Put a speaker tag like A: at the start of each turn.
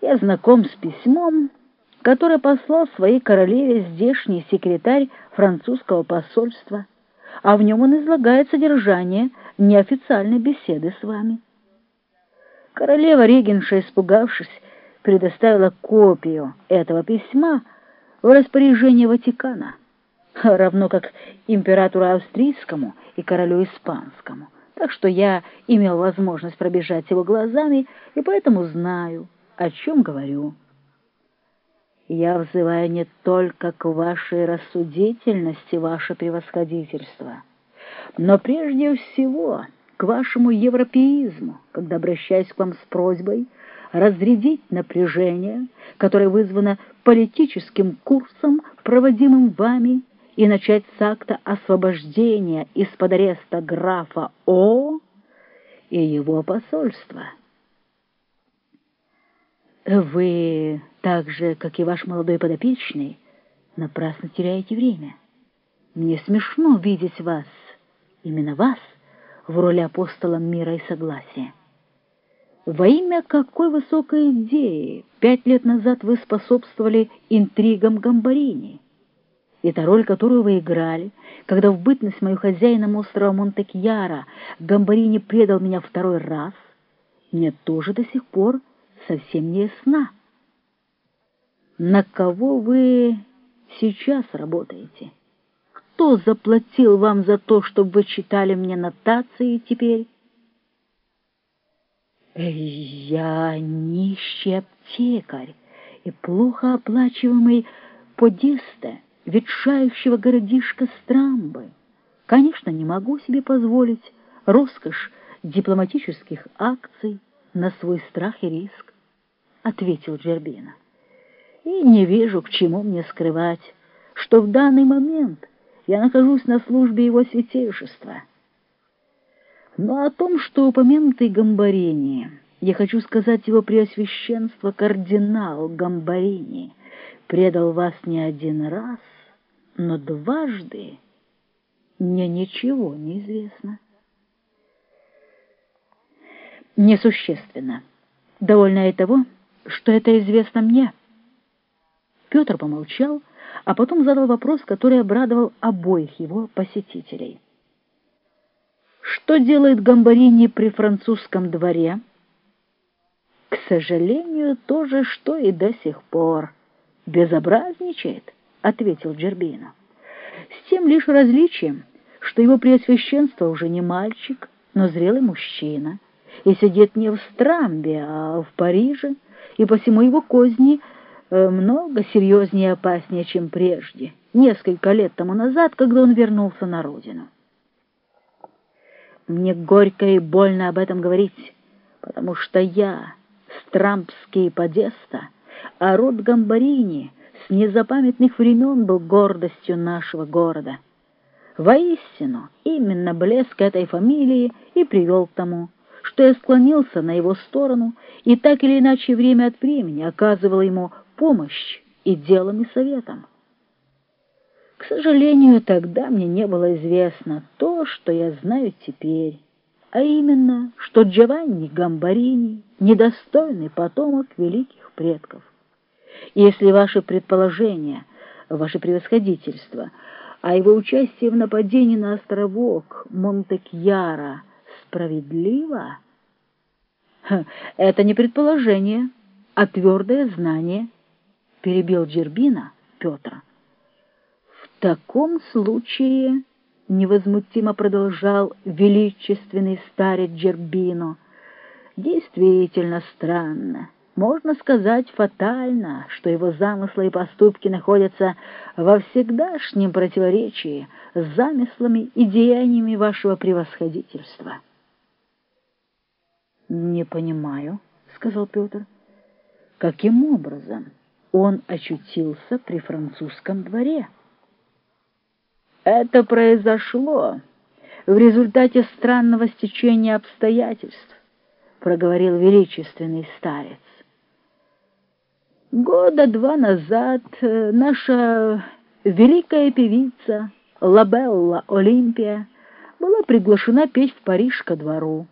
A: Я знаком с письмом, которое послал своей королеве здешний секретарь французского посольства, а в нем он излагает содержание неофициальной беседы с вами. Королева Регенша, испугавшись, предоставила копию этого письма в распоряжение Ватикана, равно как императору австрийскому и королю испанскому. Так что я имел возможность пробежать его глазами и поэтому знаю, о чем говорю. Я взываю не только к вашей рассудительности, ваше превосходительство, но прежде всего к вашему европеизму, когда обращаюсь к вам с просьбой разрядить напряжение, которое вызвано политическим курсом, проводимым вами, и начать с акта освобождения из-под ареста графа О и его посольства. Вы, так же, как и ваш молодой подопечный, напрасно теряете время. Мне смешно видеть вас, именно вас, в роли апостола мира и согласия. Во имя какой высокой идеи пять лет назад вы способствовали интригам Гамбарини? И та роль, которую вы играли, когда в бытность мою хозяином острова Монтекьяра Гамбарини предал меня второй раз, мне тоже до сих пор совсем не ясна. На кого вы сейчас работаете? Кто заплатил вам за то, чтобы вы читали мне нотации теперь? Я нищий аптекарь и плохо оплачиваемый подиста, ветшающего городишка Страмбы. Конечно, не могу себе позволить роскошь дипломатических акций на свой страх и риск, — ответил Джербина. И не вижу, к чему мне скрывать, что в данный момент я нахожусь на службе его святейшества. Но о том, что упомянутый Гамбарини, я хочу сказать его преосвященство кардинал Гамбарини, предал вас не один раз, но дважды мне ничего не известно. Несущественно. Довольно и того, что это известно мне. Петр помолчал, а потом задал вопрос, который обрадовал обоих его посетителей. Что делает Гамбарини при французском дворе? К сожалению, то же, что и до сих пор. Безобразничает, ответил Джербино. С тем лишь различием, что его преосвященство уже не мальчик, но зрелый мужчина, и сидит не в Страмбе, а в Париже, и посему его козни э, много серьезнее и опаснее, чем прежде, несколько лет тому назад, когда он вернулся на родину. Мне горько и больно об этом говорить, потому что я, стрампский подеста, а род Гамбарини с незапамятных времен был гордостью нашего города. Воистину, именно блеск этой фамилии и привел к тому, что я склонился на его сторону и так или иначе время от времени оказывал ему помощь и делом, и советом. К сожалению, тогда мне не было известно то, что я знаю теперь, а именно, что Джованни Гамбарини — недостойный потомок великих предков. Если ваши предположения, ваше превосходительство, о его участии в нападении на островок Монтекьяра справедливо, это не предположение, а твердое знание, перебил Джербина Петра таком случае, — невозмутимо продолжал величественный старец Джербино, — действительно странно, можно сказать фатально, что его замыслы и поступки находятся во всегдашнем противоречии с замыслами и деяниями вашего превосходительства. «Не понимаю», — сказал Петр, — «каким образом он очутился при французском дворе?» Это произошло в результате странного стечения обстоятельств, проговорил величественный старец. Года два назад э, наша великая певица Лабелла Олимпия была приглашена петь в Париж ко двору.